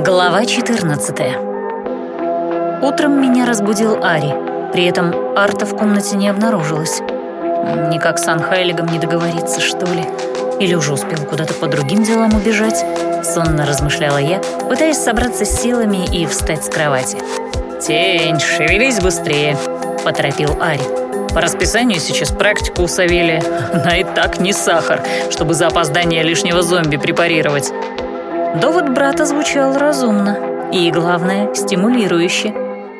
Глава 14 Утром меня разбудил Ари. При этом Арта в комнате не обнаружилось. Никак с Анхайлигом не договориться, что ли? Или уже успел куда-то по другим делам убежать? Сонно размышляла я, пытаясь собраться с силами и встать с кровати. «Тень, шевелись быстрее», — поторопил Ари. «По расписанию сейчас практика у Савелия. Она и так не сахар, чтобы за опоздание лишнего зомби препарировать». Довод брата звучал разумно и, главное, стимулирующе.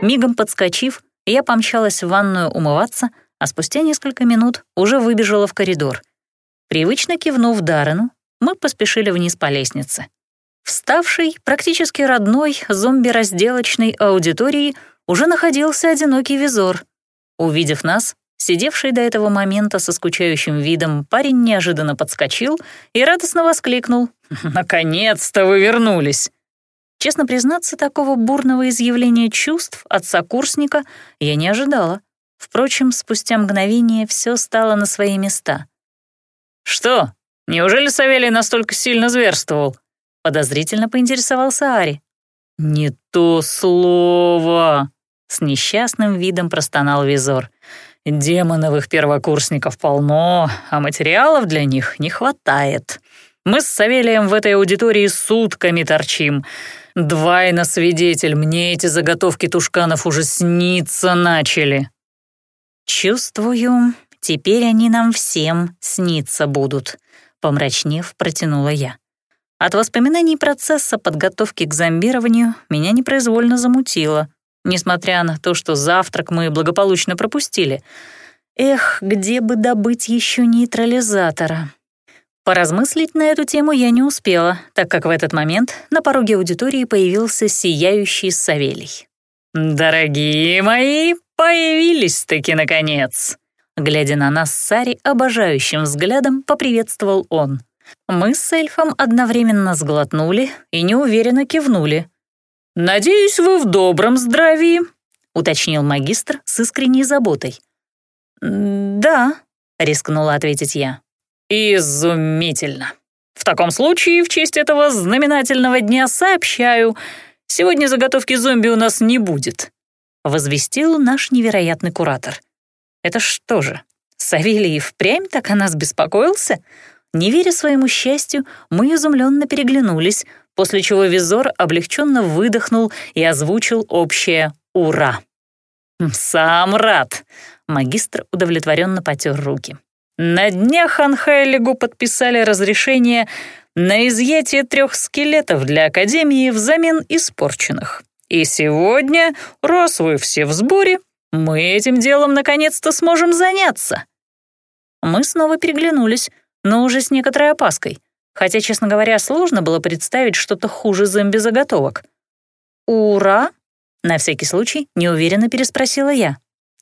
Мигом подскочив, я помчалась в ванную умываться, а спустя несколько минут уже выбежала в коридор. Привычно кивнув Даррену, мы поспешили вниз по лестнице. Вставший, практически родной зомби-разделочной аудитории уже находился одинокий визор. Увидев нас, сидевший до этого момента со скучающим видом, парень неожиданно подскочил и радостно воскликнул. «Наконец-то вы вернулись!» Честно признаться, такого бурного изъявления чувств от сокурсника я не ожидала. Впрочем, спустя мгновение все стало на свои места. «Что, неужели Савелий настолько сильно зверствовал?» — подозрительно поинтересовался Ари. «Не то слово!» — с несчастным видом простонал Визор. «Демоновых первокурсников полно, а материалов для них не хватает. Мы с Савелием в этой аудитории сутками торчим. Двойно свидетель, мне эти заготовки тушканов уже сниться начали». «Чувствую, теперь они нам всем сниться будут», — помрачнев, протянула я. От воспоминаний процесса подготовки к зомбированию меня непроизвольно замутило, несмотря на то, что завтрак мы благополучно пропустили. Эх, где бы добыть еще нейтрализатора? Поразмыслить на эту тему я не успела, так как в этот момент на пороге аудитории появился сияющий Савелий. «Дорогие мои, появились-таки наконец!» Глядя на нас с Сари обожающим взглядом, поприветствовал он. Мы с эльфом одновременно сглотнули и неуверенно кивнули. «Надеюсь, вы в добром здравии», — уточнил магистр с искренней заботой. «Да», — рискнула ответить я. «Изумительно. В таком случае, в честь этого знаменательного дня сообщаю, сегодня заготовки зомби у нас не будет», — возвестил наш невероятный куратор. «Это что же, Савелий впрямь так о нас беспокоился?» Не веря своему счастью, мы изумленно переглянулись, после чего Визор облегченно выдохнул и озвучил общее «Ура!». «Сам рад!» — магистр удовлетворенно потер руки. «На днях Анхайлигу подписали разрешение на изъятие трех скелетов для Академии взамен испорченных. И сегодня, раз вы все в сборе, мы этим делом наконец-то сможем заняться». Мы снова переглянулись — но уже с некоторой опаской, хотя, честно говоря, сложно было представить что-то хуже зомби-заготовок. «Ура!» — на всякий случай неуверенно переспросила я.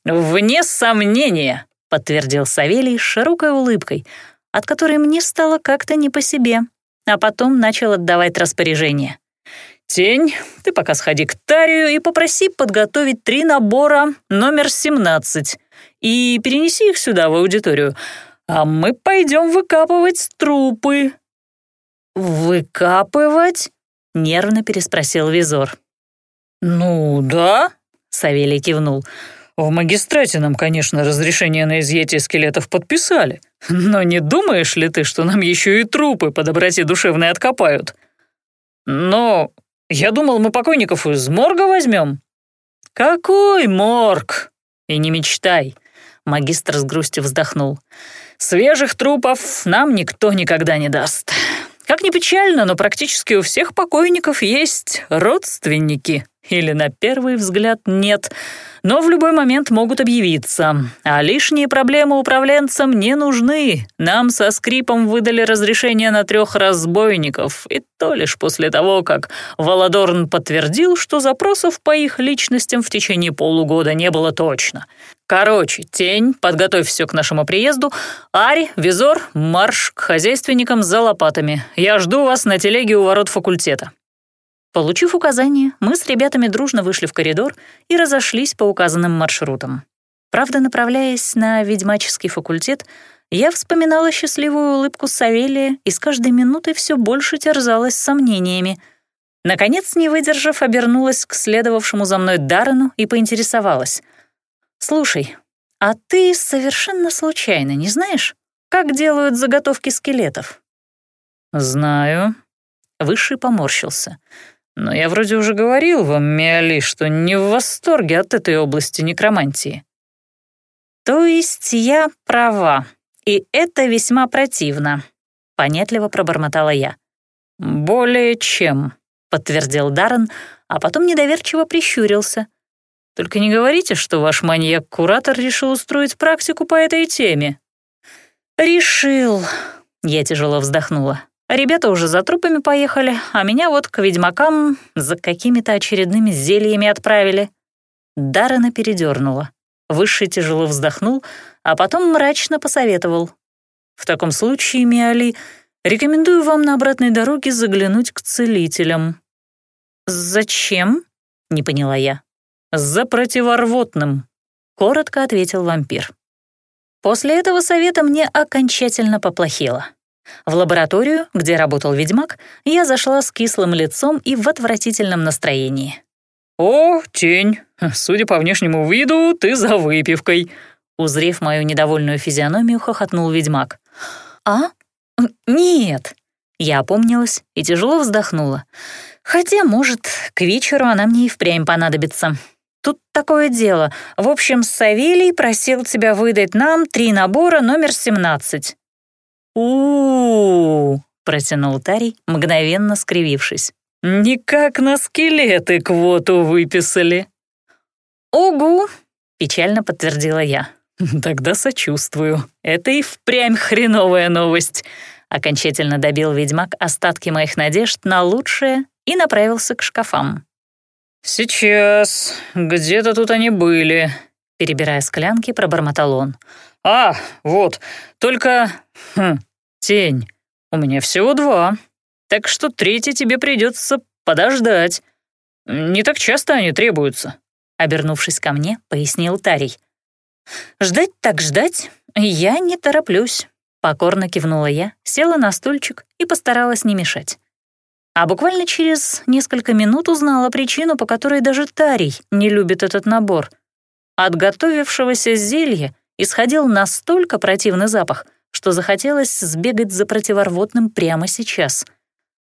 «Вне сомнения!» — подтвердил Савелий с широкой улыбкой, от которой мне стало как-то не по себе, а потом начал отдавать распоряжение. «Тень, ты пока сходи к Тарию и попроси подготовить три набора номер 17 и перенеси их сюда, в аудиторию а мы пойдем выкапывать трупы». «Выкапывать?» — нервно переспросил Визор. «Ну да», — Савелий кивнул. «В магистрате нам, конечно, разрешение на изъятие скелетов подписали, но не думаешь ли ты, что нам еще и трупы по доброте душевной откопают? Но я думал, мы покойников из морга возьмем». «Какой морг?» «И не мечтай», — магистр с грустью вздохнул. Свежих трупов нам никто никогда не даст. Как ни печально, но практически у всех покойников есть родственники. Или на первый взгляд нет, но в любой момент могут объявиться. А лишние проблемы управленцам не нужны. Нам со скрипом выдали разрешение на трех разбойников, и то лишь после того, как Володорн подтвердил, что запросов по их личностям в течение полугода не было точно. Короче, тень, подготовь все к нашему приезду. Ари, Визор, марш к хозяйственникам за лопатами. Я жду вас на телеге у ворот факультета. Получив указание, мы с ребятами дружно вышли в коридор и разошлись по указанным маршрутам. Правда, направляясь на ведьмаческий факультет, я вспоминала счастливую улыбку Савелия и с каждой минутой все больше терзалась сомнениями. Наконец, не выдержав, обернулась к следовавшему за мной Даррену и поинтересовалась. «Слушай, а ты совершенно случайно не знаешь, как делают заготовки скелетов?» «Знаю». Высший поморщился. «Но я вроде уже говорил вам, Миали, что не в восторге от этой области некромантии». «То есть я права, и это весьма противно», — понятливо пробормотала я. «Более чем», — подтвердил Даррен, а потом недоверчиво прищурился. «Только не говорите, что ваш маньяк-куратор решил устроить практику по этой теме». «Решил», — я тяжело вздохнула. «Ребята уже за трупами поехали, а меня вот к ведьмакам за какими-то очередными зельями отправили». Даррена передернула. Высший тяжело вздохнул, а потом мрачно посоветовал. «В таком случае, Миали, рекомендую вам на обратной дороге заглянуть к целителям». «Зачем?» — не поняла я. «За противорвотным», — коротко ответил вампир. После этого совета мне окончательно поплохело. В лабораторию, где работал ведьмак, я зашла с кислым лицом и в отвратительном настроении. «О, тень, судя по внешнему виду, ты за выпивкой», Узрев мою недовольную физиономию, хохотнул ведьмак. «А? Нет». Я опомнилась и тяжело вздохнула. Хотя, может, к вечеру она мне и впрямь понадобится. Тут такое дело. В общем, Савелий просил тебя выдать нам три набора номер 17. У-у-у, протянул Тарий, мгновенно скривившись. «Никак на скелеты квоту выписали». «Угу», — печально подтвердила я. «Тогда сочувствую. Это и впрямь хреновая новость». Окончательно добил ведьмак остатки моих надежд на лучшее и направился к шкафам. «Сейчас. Где-то тут они были», — перебирая склянки, пробормотал он. «А, вот. Только... Хм, тень. У меня всего два так что третий тебе придется подождать. Не так часто они требуются», — обернувшись ко мне, пояснил Тарий. «Ждать так ждать, я не тороплюсь», — покорно кивнула я, села на стульчик и постаралась не мешать. А буквально через несколько минут узнала причину, по которой даже Тарий не любит этот набор. От готовившегося зелья исходил настолько противный запах, что захотелось сбегать за противорвотным прямо сейчас —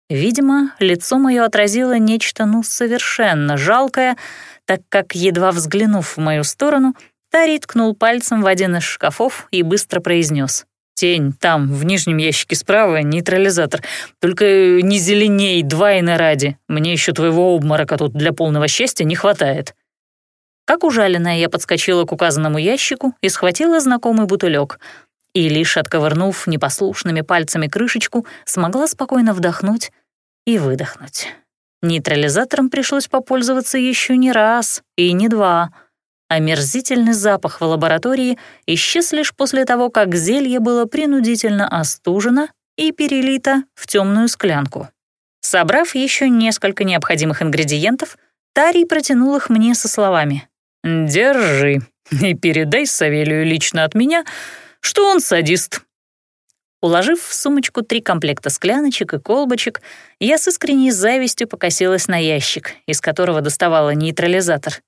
Видимо, лицо мое отразило нечто ну совершенно жалкое, так как, едва взглянув в мою сторону, Тарий ткнул пальцем в один из шкафов и быстро произнес: «Тень, там, в нижнем ящике справа, нейтрализатор. Только не зеленей, два и на ради. Мне еще твоего обморока тут для полного счастья не хватает». Как ужаленная, я подскочила к указанному ящику и схватила знакомый бутылек — и, лишь отковырнув непослушными пальцами крышечку, смогла спокойно вдохнуть и выдохнуть. Нейтрализатором пришлось попользоваться еще не раз и не два. Омерзительный запах в лаборатории исчез лишь после того, как зелье было принудительно остужено и перелито в темную склянку. Собрав еще несколько необходимых ингредиентов, Тарий протянул их мне со словами «Держи и передай Савелию лично от меня, что он садист». Уложив в сумочку три комплекта скляночек и колбочек, я с искренней завистью покосилась на ящик, из которого доставала нейтрализатор.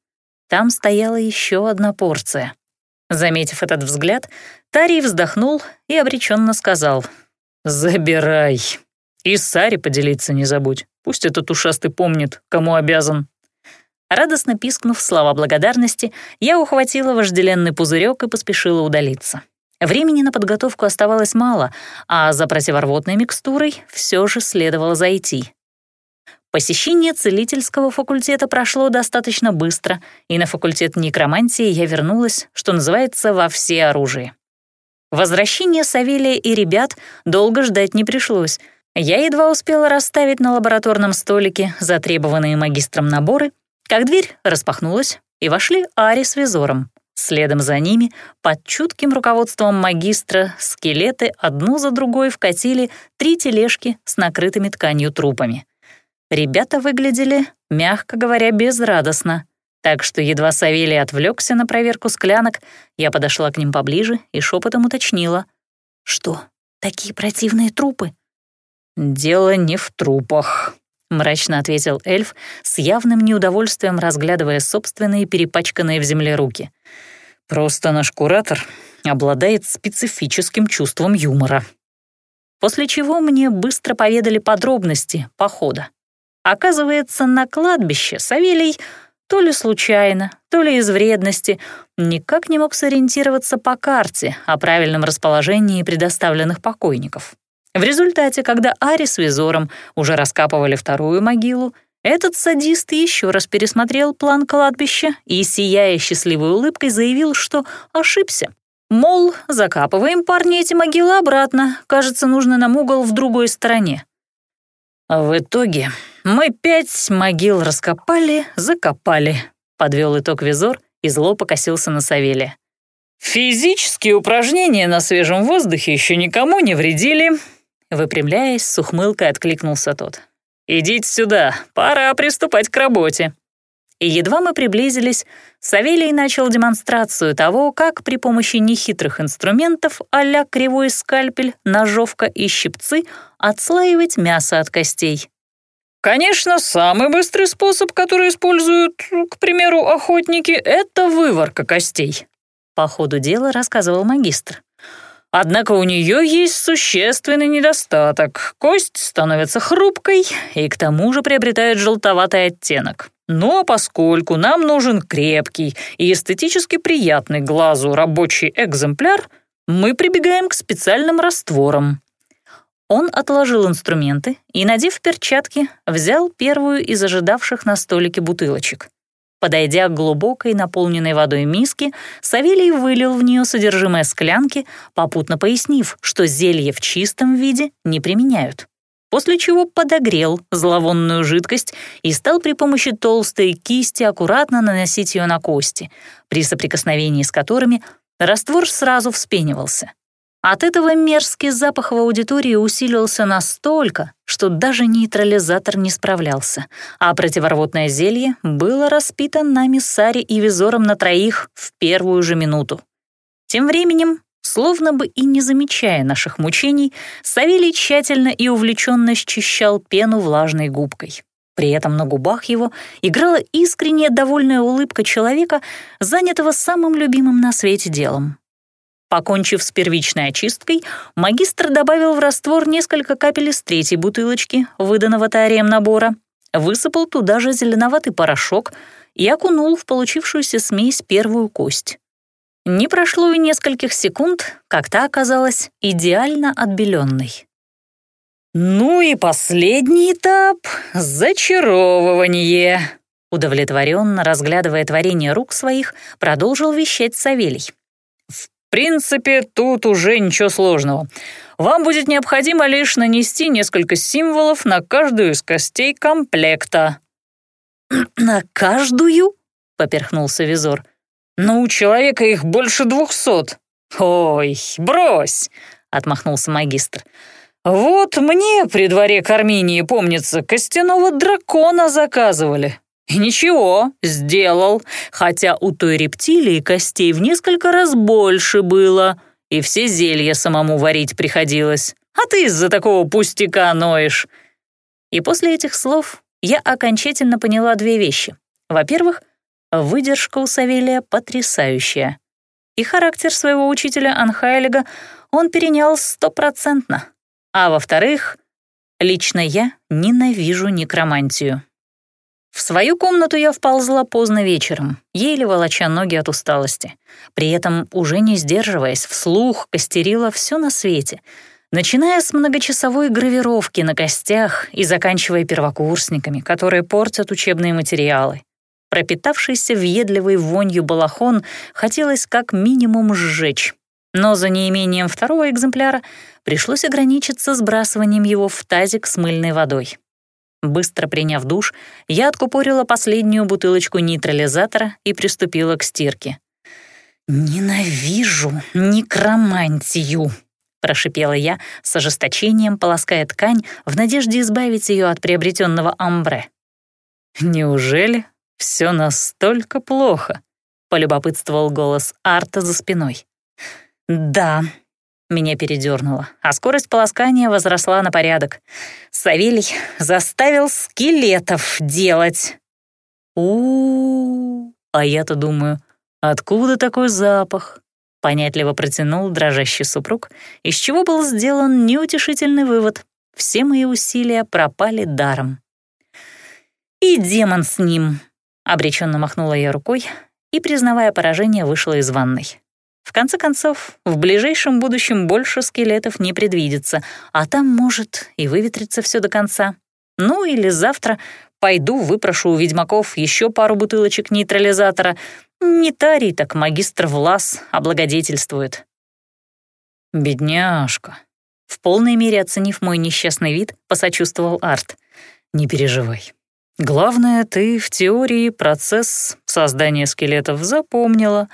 Там стояла еще одна порция. Заметив этот взгляд, Тарий вздохнул и обреченно сказал «Забирай. И с Сари поделиться не забудь. Пусть этот ушастый помнит, кому обязан». Радостно пискнув слова благодарности, я ухватила вожделенный пузырек и поспешила удалиться. Времени на подготовку оставалось мало, а за противорвотной микстурой все же следовало зайти. Посещение целительского факультета прошло достаточно быстро, и на факультет некромантии я вернулась, что называется, во все оружие. Возвращение Савелия и ребят долго ждать не пришлось. Я едва успела расставить на лабораторном столике затребованные магистром наборы, как дверь распахнулась, и вошли Ари с Визором. Следом за ними, под чутким руководством магистра, скелеты одну за другой вкатили три тележки с накрытыми тканью трупами. Ребята выглядели, мягко говоря, безрадостно, так что едва Савелий отвлекся на проверку склянок, я подошла к ним поближе и шепотом уточнила. «Что, такие противные трупы?» «Дело не в трупах», — мрачно ответил эльф, с явным неудовольствием разглядывая собственные перепачканные в земле руки. «Просто наш куратор обладает специфическим чувством юмора». После чего мне быстро поведали подробности похода. Оказывается, на кладбище Савелий то ли случайно, то ли из вредности никак не мог сориентироваться по карте о правильном расположении предоставленных покойников. В результате, когда Ари с Визором уже раскапывали вторую могилу, этот садист еще раз пересмотрел план кладбища и, сияя счастливой улыбкой, заявил, что ошибся. Мол, закапываем, парни, эти могилы обратно. Кажется, нужно нам угол в другой стороне. В итоге мы пять могил раскопали, закопали, подвел итог Визор и зло покосился на Савелия. Физические упражнения на свежем воздухе еще никому не вредили, Выпрямляясь, с ухмылкой откликнулся тот. «Идите сюда, пора приступать к работе». И едва мы приблизились, Савелий начал демонстрацию того, как при помощи нехитрых инструментов а кривой скальпель, ножовка и щипцы отслаивать мясо от костей. Конечно, самый быстрый способ, который используют, к примеру, охотники, это выварка костей. По ходу дела рассказывал магистр. Однако у нее есть существенный недостаток. Кость становится хрупкой и к тому же приобретает желтоватый оттенок. Но поскольку нам нужен крепкий и эстетически приятный глазу рабочий экземпляр, мы прибегаем к специальным растворам. Он отложил инструменты и, надев перчатки, взял первую из ожидавших на столике бутылочек. Подойдя к глубокой, наполненной водой миске, Савелий вылил в нее содержимое склянки, попутно пояснив, что зелье в чистом виде не применяют. После чего подогрел зловонную жидкость и стал при помощи толстой кисти аккуратно наносить ее на кости, при соприкосновении с которыми раствор сразу вспенивался. От этого мерзкий запах в аудитории усилился настолько, что даже нейтрализатор не справлялся, а противорвотное зелье было распито нами с Ари и Визором на троих в первую же минуту. Тем временем, словно бы и не замечая наших мучений, Савелий тщательно и увлеченно счищал пену влажной губкой. При этом на губах его играла искренняя довольная улыбка человека, занятого самым любимым на свете делом Покончив с первичной очисткой, магистр добавил в раствор несколько капель из третьей бутылочки, выданного тарием набора, высыпал туда же зеленоватый порошок и окунул в получившуюся смесь первую кость. Не прошло и нескольких секунд, как та оказалась идеально отбеленной. «Ну и последний этап — зачаровывание», удовлетворенно разглядывая творение рук своих, продолжил вещать Савелий. В принципе, тут уже ничего сложного. Вам будет необходимо лишь нанести несколько символов на каждую из костей комплекта». «На каждую?» — поперхнулся Визор. «Ну, у человека их больше двухсот». «Ой, брось!» — отмахнулся магистр. «Вот мне при дворе Карминии, помнится, костяного дракона заказывали. И ничего, сделал, хотя у той рептилии костей в несколько раз больше было, и все зелья самому варить приходилось. А ты из-за такого пустяка ноешь. И после этих слов я окончательно поняла две вещи. Во-первых, выдержка у Савелия потрясающая. И характер своего учителя Анхайлига он перенял стопроцентно. А во-вторых, лично я ненавижу некромантию. В свою комнату я вползла поздно вечером, еле волоча ноги от усталости. При этом, уже не сдерживаясь, вслух костерила все на свете, начиная с многочасовой гравировки на костях и заканчивая первокурсниками, которые портят учебные материалы. Пропитавшийся въедливой вонью балахон хотелось как минимум сжечь. Но за неимением второго экземпляра пришлось ограничиться сбрасыванием его в тазик с мыльной водой. Быстро приняв душ, я откупорила последнюю бутылочку нейтрализатора и приступила к стирке. «Ненавижу некромантию!» — прошипела я с ожесточением, полоская ткань в надежде избавить ее от приобретенного амбре. «Неужели все настолько плохо?» — полюбопытствовал голос Арта за спиной. «Да», Меня передернуло, а скорость полоскания возросла на порядок. Савелий заставил скелетов делать. у, -у, -у а я-то думаю, откуда такой запах? Понятливо протянул дрожащий супруг, из чего был сделан неутешительный вывод. Все мои усилия пропали даром. «И демон с ним!» — обреченно махнула я рукой и, признавая поражение, вышла из ванной. В конце концов, в ближайшем будущем больше скелетов не предвидится, а там, может, и выветрится все до конца. Ну или завтра пойду выпрошу у ведьмаков еще пару бутылочек нейтрализатора. Не тарий, так магистр Влас облагодетельствует. «Бедняжка», — в полной мере оценив мой несчастный вид, посочувствовал Арт. «Не переживай. Главное, ты в теории процесс создания скелетов запомнила,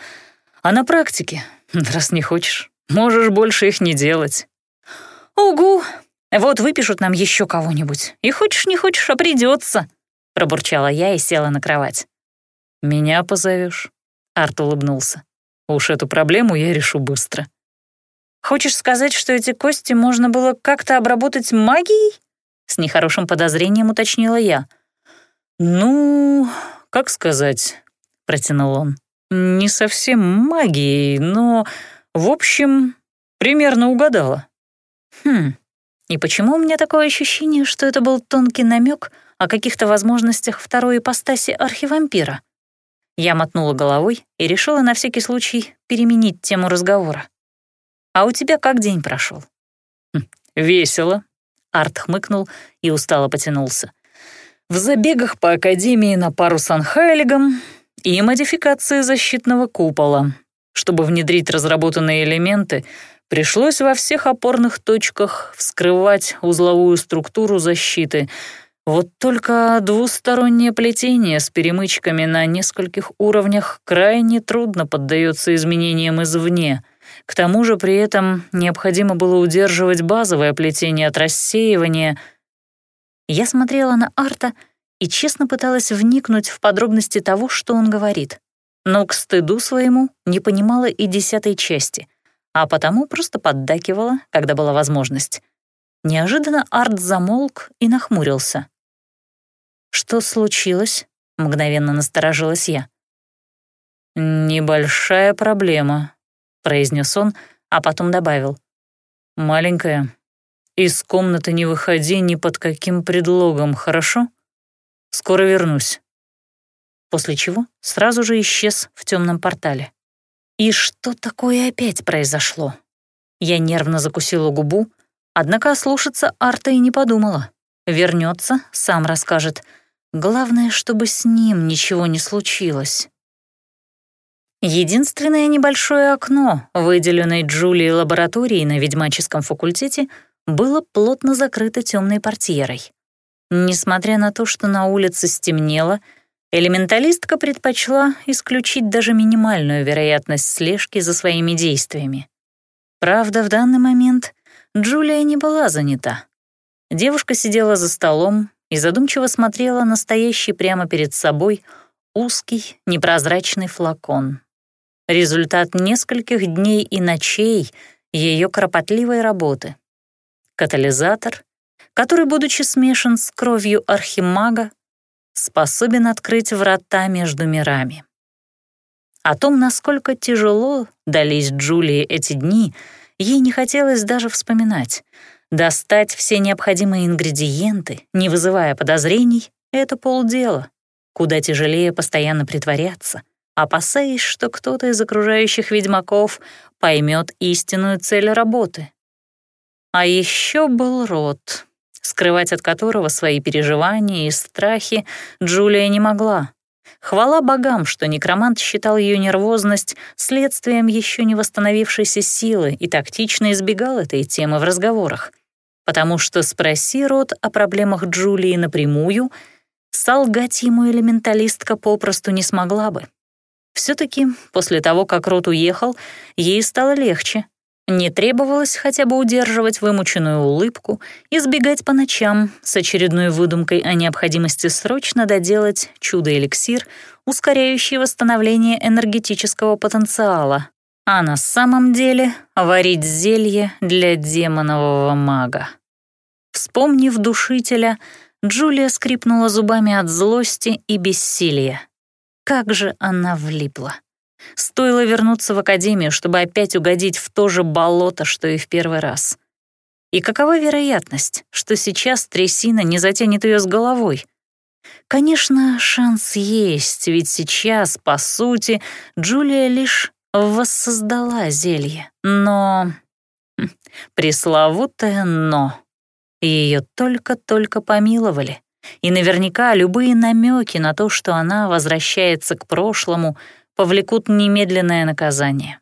а на практике, раз не хочешь, можешь больше их не делать. «Угу! Вот выпишут нам еще кого-нибудь. И хочешь, не хочешь, а придется, пробурчала я и села на кровать. «Меня позовешь? Арт улыбнулся. «Уж эту проблему я решу быстро». «Хочешь сказать, что эти кости можно было как-то обработать магией?» С нехорошим подозрением уточнила я. «Ну, как сказать?» — протянул он. «Не совсем магией, но, в общем, примерно угадала». «Хм, и почему у меня такое ощущение, что это был тонкий намек о каких-то возможностях второй ипостаси архивампира?» Я мотнула головой и решила на всякий случай переменить тему разговора. «А у тебя как день прошел? «Хм, «Весело», — Арт хмыкнул и устало потянулся в забегах по Академии на пару с Анхайлигом и модификации защитного купола. Чтобы внедрить разработанные элементы, пришлось во всех опорных точках вскрывать узловую структуру защиты. Вот только двустороннее плетение с перемычками на нескольких уровнях крайне трудно поддается изменениям извне. К тому же при этом необходимо было удерживать базовое плетение от рассеивания — я смотрела на Арта и честно пыталась вникнуть в подробности того, что он говорит. Но к стыду своему не понимала и десятой части, а потому просто поддакивала, когда была возможность. Неожиданно Арт замолк и нахмурился. «Что случилось?» — мгновенно насторожилась я. «Небольшая проблема», — произнес он, а потом добавил. «Маленькая, из комнаты не выходи ни под каким предлогом, хорошо? Скоро вернусь». После чего сразу же исчез в темном портале. И что такое опять произошло? Я нервно закусила губу, однако ослушаться Арта и не подумала. Вернется, сам расскажет. Главное, чтобы с ним ничего не случилось. Единственное небольшое окно, выделенной Джулией лабораторией на ведьмаческом факультете, было плотно закрыто темной портьерой. Несмотря на то, что на улице стемнело, элементалистка предпочла исключить даже минимальную вероятность слежки за своими действиями. Правда, в данный момент Джулия не была занята. Девушка сидела за столом и задумчиво смотрела на стоящий прямо перед собой узкий непрозрачный флакон. Результат нескольких дней и ночей ее кропотливой работы — катализатор, который, будучи смешан с кровью архимага, способен открыть врата между мирами. О том, насколько тяжело дались Джулии эти дни, ей не хотелось даже вспоминать. Достать все необходимые ингредиенты, не вызывая подозрений, — это полдела. Куда тяжелее постоянно притворяться, опасаясь, что кто-то из окружающих ведьмаков поймет истинную цель работы, а еще был рот, скрывать от которого свои переживания и страхи Джулия не могла. Хвала богам, что некромант считал ее нервозность следствием еще не восстановившейся силы и тактично избегал этой темы в разговорах. Потому что спроси Рот о проблемах Джулии напрямую, солгать ему элементалистка попросту не смогла бы. все таки после того, как Рот уехал, ей стало легче, не требовалось хотя бы удерживать вымученную улыбку и сбегать по ночам с очередной выдумкой о необходимости срочно доделать чудо-эликсир, ускоряющий восстановление энергетического потенциала. а на самом деле варить зелье для демонового мага. Вспомнив душителя, Джулия скрипнула зубами от злости и бессилия. Как же она влипла. Стоило вернуться в академию, чтобы опять угодить в то же болото, что и в первый раз. И какова вероятность, что сейчас трясина не затянет ее с головой? Конечно, шанс есть, ведь сейчас, по сути, Джулия лишь воссоздала зелье. Но... Хм, пресловутое «но». Ее только-только помиловали. И наверняка любые намеки на то, что она возвращается к прошлому, повлекут немедленное наказание.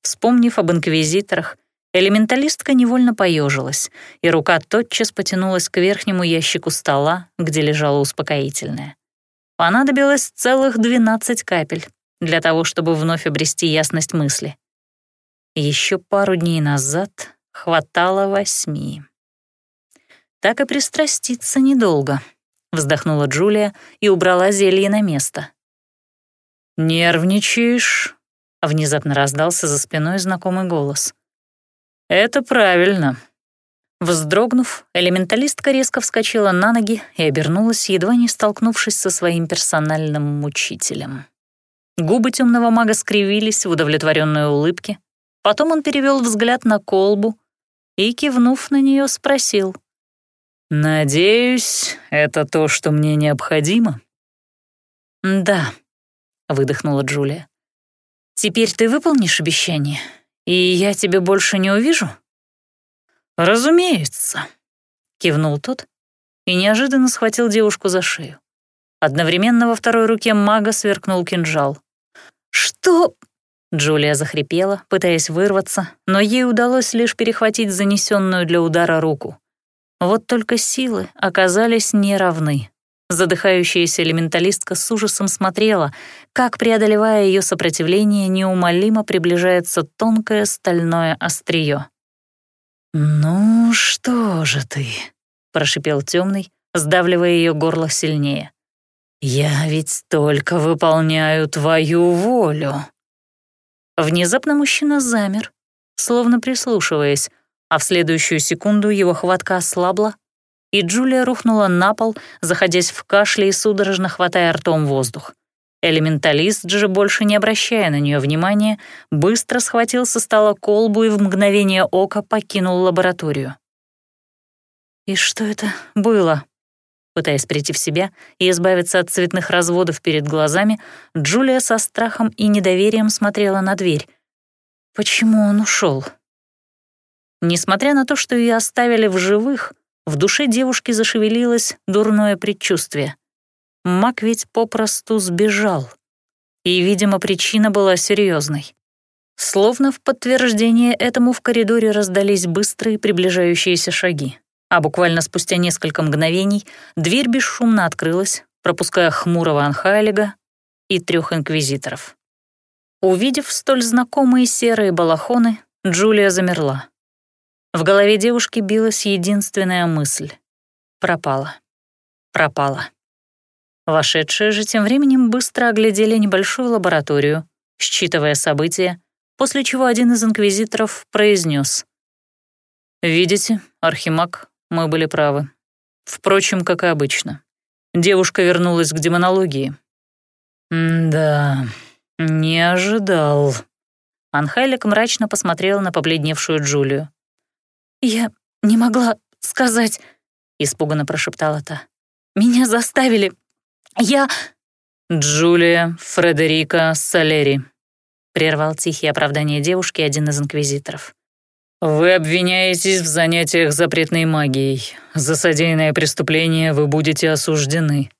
Вспомнив об инквизиторах, элементалистка невольно поежилась, и рука тотчас потянулась к верхнему ящику стола, где лежало успокоительное. Понадобилось целых 12 капель для того, чтобы вновь обрести ясность мысли. Еще пару дней назад хватало восьми. Так и пристраститься недолго, вздохнула Джулия и убрала зелье на место. «Нервничаешь?» — внезапно раздался за спиной знакомый голос. «Это правильно». Вздрогнув, элементалистка резко вскочила на ноги и обернулась, едва не столкнувшись со своим персональным мучителем. Губы темного мага скривились в удовлетворенной улыбке. Потом он перевел взгляд на колбу и, кивнув на нее, спросил. «Надеюсь, это то, что мне необходимо?» «Да», — выдохнула Джулия. «Теперь ты выполнишь обещание, и я тебя больше не увижу?» «Разумеется», — кивнул тот и неожиданно схватил девушку за шею. Одновременно во второй руке мага сверкнул кинжал. «Что?» Джулия захрипела, пытаясь вырваться, но ей удалось лишь перехватить занесенную для удара руку. Вот только силы оказались неравны. Задыхающаяся элементалистка с ужасом смотрела, как, преодолевая ее сопротивление, неумолимо приближается тонкое стальное острие. «Ну что же ты?» — прошипел темный, сдавливая ее горло сильнее. «Я ведь только выполняю твою волю». Внезапно мужчина замер, словно прислушиваясь, а в следующую секунду его хватка ослабла, и Джулия рухнула на пол, заходясь в кашле и судорожно хватая ртом воздух. Элементалист же, больше не обращая на нее внимания, быстро схватил со стола колбу и в мгновение ока покинул лабораторию. «И что это было?» Пытаясь прийти в себя и избавиться от цветных разводов перед глазами, Джулия со страхом и недоверием смотрела на дверь. Почему он ушел? Несмотря на то, что ее оставили в живых, в душе девушки зашевелилось дурное предчувствие. Мак ведь попросту сбежал. И, видимо, причина была серьезной. Словно в подтверждение этому в коридоре раздались быстрые приближающиеся шаги. А буквально спустя несколько мгновений дверь бесшумно открылась, пропуская хмурого Анхайлига и трех инквизиторов. Увидев столь знакомые серые балахоны, Джулия замерла. В голове девушки билась единственная мысль. Пропала. Пропала. Вошедшие же тем временем быстро оглядели небольшую лабораторию, считывая события, после чего один из инквизиторов произнес: «Видите, Архимаг, мы были правы. Впрочем, как и обычно. Девушка вернулась к демонологии». «Да, не ожидал». Анхайлик мрачно посмотрел на побледневшую Джулию. «Я не могла сказать», — испуганно прошептала та. «Меня заставили. Я...» «Джулия Фредерика Салери», — прервал тихие оправдания девушки один из инквизиторов. «Вы обвиняетесь в занятиях запретной магией. За содеянное преступление вы будете осуждены».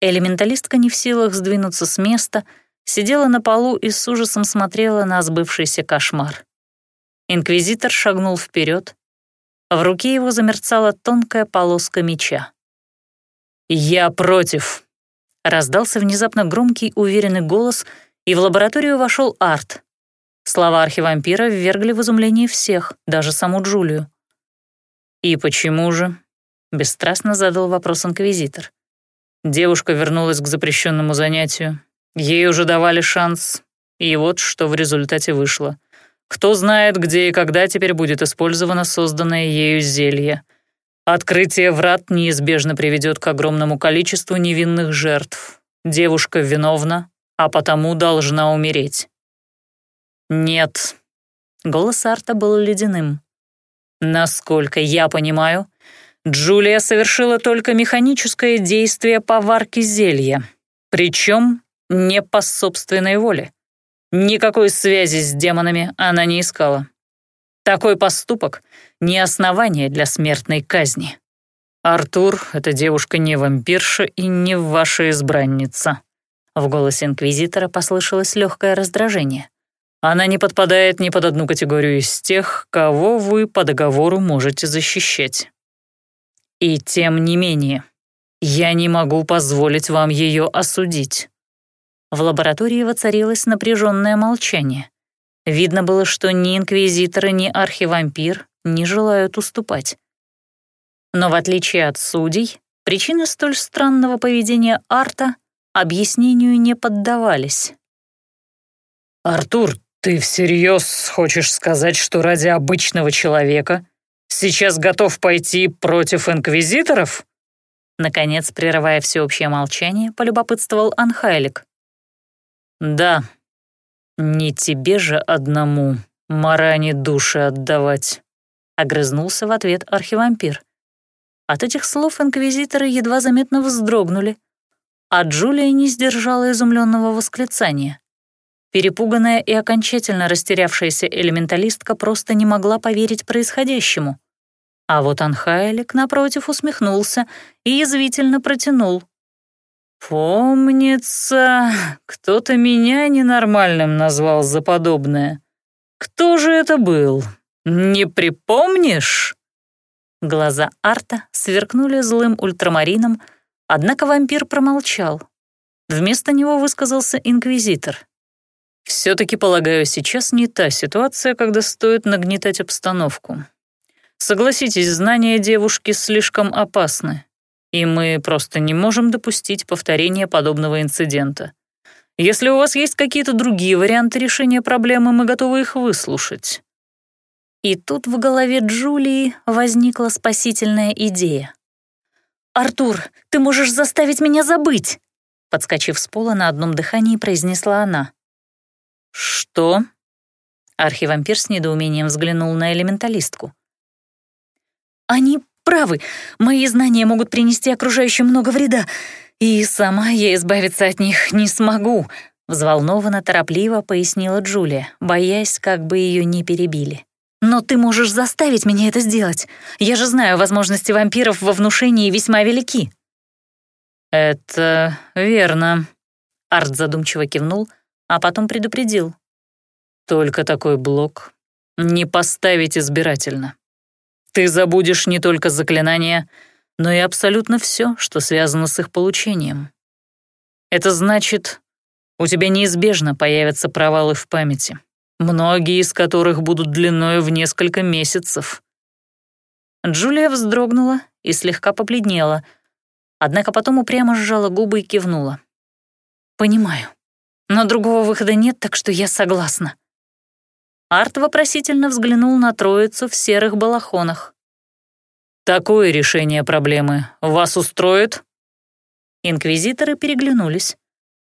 Элементалистка не в силах сдвинуться с места, сидела на полу и с ужасом смотрела на сбывшийся кошмар. Инквизитор шагнул вперед. В руке его замерцала тонкая полоска меча. «Я против!» — раздался внезапно громкий, уверенный голос, и в лабораторию вошел Арт. Слова архивампира ввергли в изумление всех, даже саму Джулию. «И почему же?» — бесстрастно задал вопрос инквизитор. Девушка вернулась к запрещенному занятию. Ей уже давали шанс И вот что в результате вышло. Кто знает, где и когда теперь будет использовано созданное ею зелье. Открытие врат неизбежно приведет к огромному количеству невинных жертв. Девушка виновна, а потому должна умереть. Нет. Голос Арта был ледяным. Насколько я понимаю, Джулия совершила только механическое действие по варке зелья, причем не по собственной воле. Никакой связи с демонами она не искала. Такой поступок — не основание для смертной казни. «Артур — эта девушка не вампирша и не ваша избранница». В голосе инквизитора послышалось легкое раздражение. «Она не подпадает ни под одну категорию из тех, кого вы по договору можете защищать. И тем не менее, я не могу позволить вам ее осудить. В лаборатории воцарилось напряженное молчание. Видно было, что ни инквизиторы, ни архивампир не желают уступать. Но в отличие от судей, причины столь странного поведения Арта объяснению не поддавались. «Артур, ты всерьез хочешь сказать, что ради обычного человека сейчас готов пойти против инквизиторов?» Наконец, прерывая всеобщее молчание, полюбопытствовал Анхайлик. «Да, не тебе же одному Маране души отдавать», — огрызнулся в ответ архивампир. От этих слов инквизиторы едва заметно вздрогнули, а Джулия не сдержала изумленного восклицания. Перепуганная и окончательно растерявшаяся элементалистка просто не могла поверить происходящему. А вот Анхайлик, напротив, усмехнулся и язвительно протянул. «Помнится, кто-то меня ненормальным назвал за подобное. Кто же это был? Не припомнишь?» Глаза Арта сверкнули злым ультрамарином, однако вампир промолчал. Вместо него высказался инквизитор. «Все-таки, полагаю, сейчас не та ситуация, когда стоит нагнетать обстановку. Согласитесь, знания девушки слишком опасны и мы просто не можем допустить повторения подобного инцидента. Если у вас есть какие-то другие варианты решения проблемы, мы готовы их выслушать». И тут в голове Джулии возникла спасительная идея. «Артур, ты можешь заставить меня забыть!» Подскочив с пола на одном дыхании, произнесла она. «Что?» Архивампир с недоумением взглянул на элементалистку. «Они правы. Мои знания могут принести окружающим много вреда, и сама я избавиться от них не смогу», — взволнованно, торопливо пояснила Джулия, боясь, как бы ее не перебили. «Но ты можешь заставить меня это сделать. Я же знаю, возможности вампиров во внушении весьма велики». «Это верно», — Арт задумчиво кивнул, а потом предупредил. «Только такой блок не поставить избирательно. Ты забудешь не только заклинания, но и абсолютно все, что связано с их получением. Это значит, у тебя неизбежно появятся провалы в памяти, многие из которых будут длиной в несколько месяцев. Джулия вздрогнула и слегка побледнела, однако потом упрямо сжала губы и кивнула. «Понимаю, но другого выхода нет, так что я согласна». Арт вопросительно взглянул на троицу в серых балахонах. «Такое решение проблемы вас устроит?» Инквизиторы переглянулись,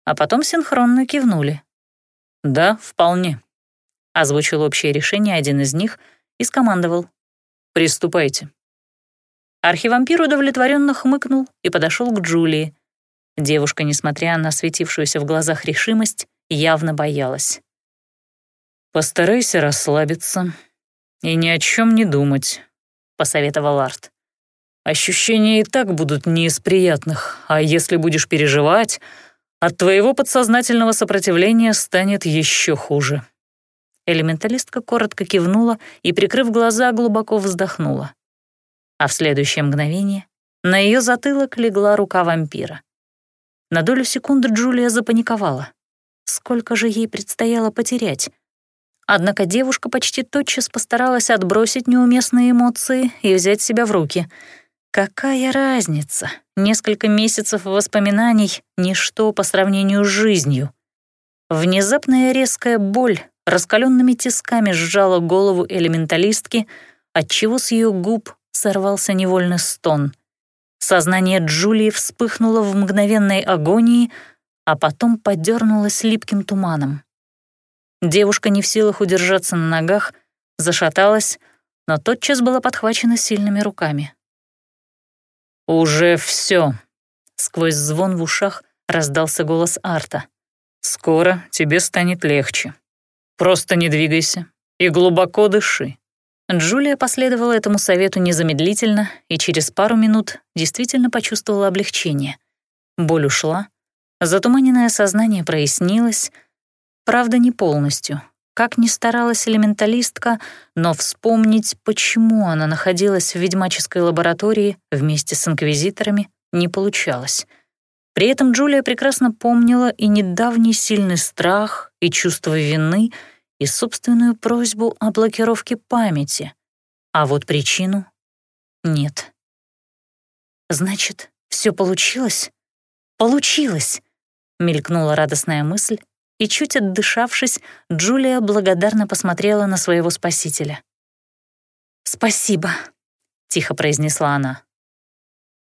а потом синхронно кивнули. «Да, вполне», — озвучил общее решение один из них и скомандовал. «Приступайте». Архивампир удовлетворенно хмыкнул и подошел к Джулии. Девушка, несмотря на светившуюся в глазах решимость, явно боялась. «Постарайся расслабиться и ни о чем не думать», — посоветовал Арт. «Ощущения и так будут не из приятных, а если будешь переживать, от твоего подсознательного сопротивления станет еще хуже». Элементалистка коротко кивнула и, прикрыв глаза, глубоко вздохнула. А в следующее мгновение на ее затылок легла рука вампира. На долю секунды Джулия запаниковала. Сколько же ей предстояло потерять? Однако девушка почти тотчас постаралась отбросить неуместные эмоции и взять себя в руки. Какая разница? Несколько месяцев воспоминаний — ничто по сравнению с жизнью. Внезапная резкая боль раскаленными тисками сжала голову элементалистки, отчего с ее губ сорвался невольный стон. Сознание Джулии вспыхнуло в мгновенной агонии, а потом подернулось липким туманом. Девушка не в силах удержаться на ногах, зашаталась, но тотчас была подхвачена сильными руками. «Уже все. сквозь звон в ушах раздался голос Арта. «Скоро тебе станет легче. Просто не двигайся и глубоко дыши». Джулия последовала этому совету незамедлительно и через пару минут действительно почувствовала облегчение. Боль ушла, затуманенное сознание прояснилось, правда, не полностью. Как ни старалась элементалистка, но вспомнить, почему она находилась в ведьмаческой лаборатории вместе с инквизиторами, не получалось. При этом Джулия прекрасно помнила и недавний сильный страх, и чувство вины, и собственную просьбу о блокировке памяти. А вот причину — нет. «Значит, все получилось? Получилось!» — мелькнула радостная мысль, и, чуть отдышавшись, Джулия благодарно посмотрела на своего спасителя. «Спасибо», — тихо произнесла она.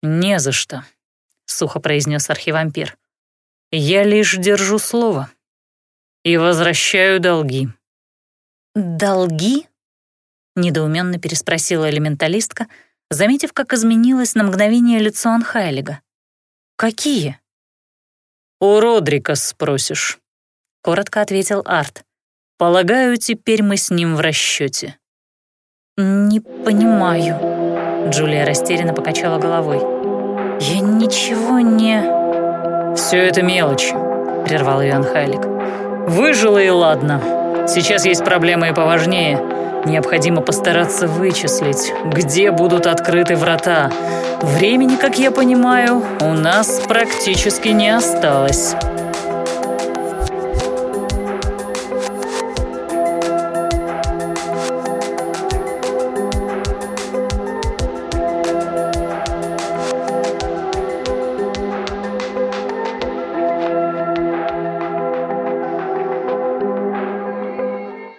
«Не за что», — сухо произнес архивампир. «Я лишь держу слово и возвращаю долги». «Долги?» — недоуменно переспросила элементалистка, заметив, как изменилось на мгновение лицо Анхайлига. «Какие?» «У Родрика спросишь». — коротко ответил Арт. «Полагаю, теперь мы с ним в расчете. «Не понимаю», — Джулия растерянно покачала головой. «Я ничего не...» «Все это мелочи», — прервал ее Анхайлик. «Выжила и ладно. Сейчас есть проблемы и поважнее. Необходимо постараться вычислить, где будут открыты врата. Времени, как я понимаю, у нас практически не осталось».